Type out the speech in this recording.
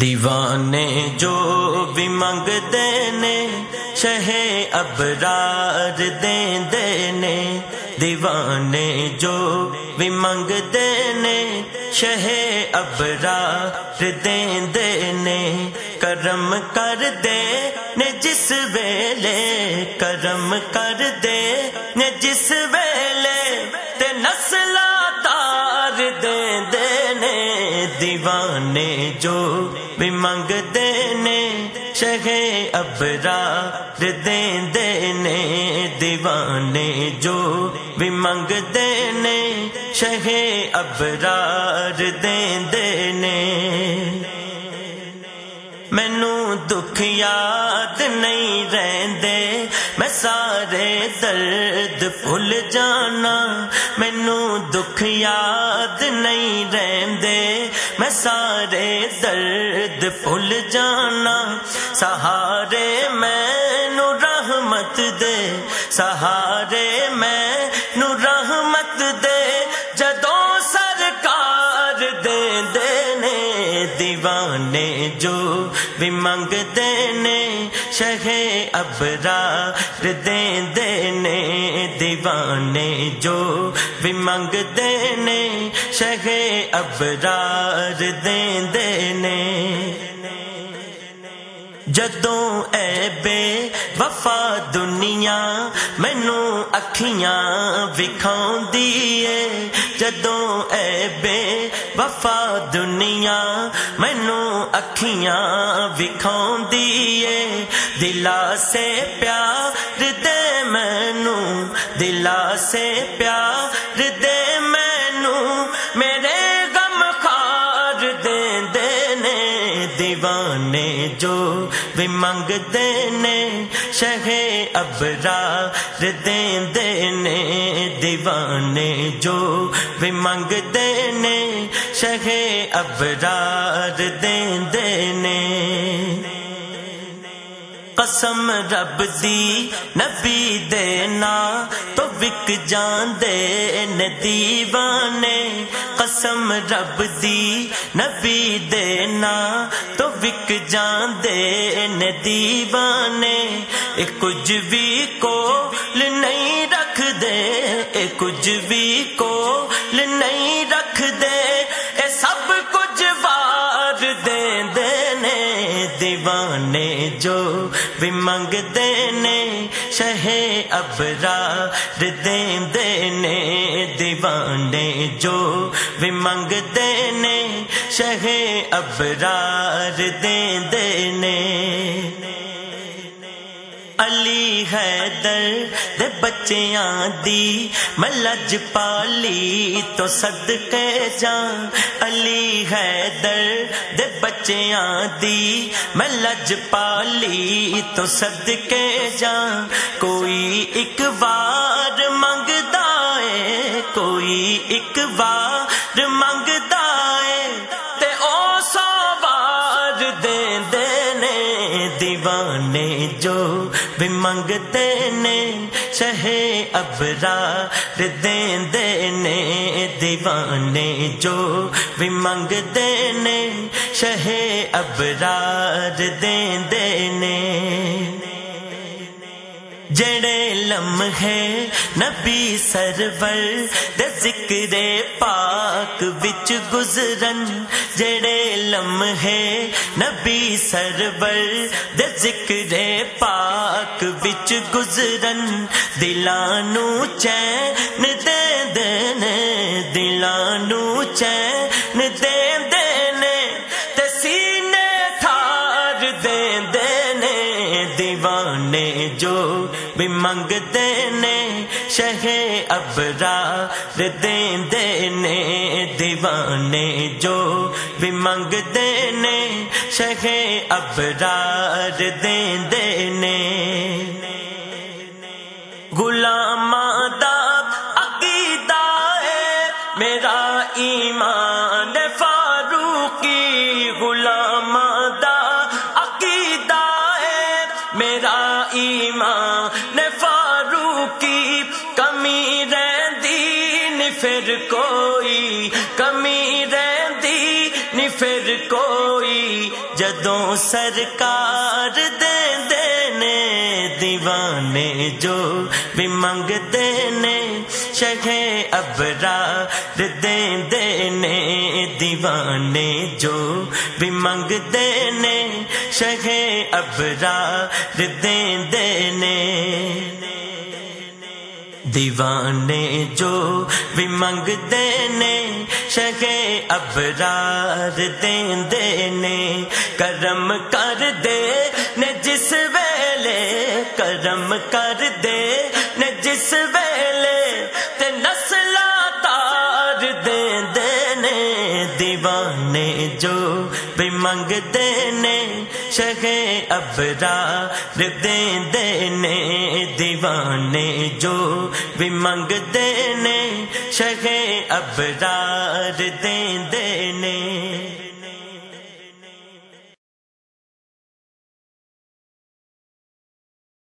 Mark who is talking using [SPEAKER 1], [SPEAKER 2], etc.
[SPEAKER 1] دیوانے جو بھی منگ دینے شہ ابرار دیں دینے دیوانے جو بھی منگ دینے شہ ابرار دیں دینے کرم کر دے نے جس ویلے، کرم کر دے نے جس ویلے دیوانے جو بھی منگ دینے شہ ابرا دیں دینے۔ دیوانے جو بھی منگ دینے شہ ابرار دیں دینے۔ مینو دکھ یاد نہیں رہندے۔ میں سارے درد بھول جانا۔ مینو دکھ یاد نہیں رہندے۔ سارے درد بھول جانا۔ سہارے میں نو رحمت دے۔ سہارے میں نو رحمت دے۔ جدوں سرکار دے دینے، دیوانے جو بھی منگ دینے شہ ابرا دیں دینے۔ دیوانے جو بھی منگ دینے شہ ابرار دیں دینے جدوں اے بے وفا دنیا مینو اکھیاں وکھاؤں دیے جدوں اے بے وفا دنیا مینو اکھیاں وکھاؤں دیے دلا سے پیار دے مینو، دلا سے پیار دے مینو، میرے غم خار دے دینے، دیوانے جو بھی منگ دینے، شہ ابرا دیں دینے، دیوانے جو بھی منگ دینے، شہ ابرار دیں دینے۔ قسم رب دی نبی دینا تو وک جان دے دیوانے۔ قسم رب دی نبی دینا تو وک جان دے دیوانے۔ اے کچھ بھی کو نہیں رکھ دے اے کچھ بھی کو نہیں بھی منگ دینے شہ ابرا دیں دینے دیوانے جو بھی منگ دینے شہ ابرار دیں دینے علی حیدر دے بچیاں دی میں لج پالی تو صدقے جان علی حیدر بچیاں دی میں لج پالی تو صدقے جان۔ کوئی ایک بار منگدا ہے، کوئی ایک بار منگدا ہے۔ تے او سو بار دیں دینے، دیوانے جو بھی منگتے نے۔ شہ ابرا دیں دینے دیوانے جو بھی منگ دینے شہ ابرار دیں دینے جڑے لمحے نبی سرور دے ذکر پاک وچ گزرن جڑے لمحے نبی سرور دے ذکر پاک وچ گزرن دلانو چین دے دینے دلانو چین دے شہ ابرا دیں دینے دیوانے جو بھی منگ دینے شہ ابرار دیں دینے پھر کوئی کمی رہندی نی پھر کوئی جدوں سرکار دے دینے، دیوانے جو بھی منگ دینے شگے ابرار دے دینے، دیوانے جو بھی منگ دینے شگے ابرار دے دینے۔ دیوانے جو بھی منگ دینے شگے ابرار دین دینے کرم کر دے نے، جس ویلے کرم کر دے دیوانے جو بھی منگ دینے شگے ابرار دین دینے، دیوانے جو بھی منگ دینے شگے ابرار دین دینے۔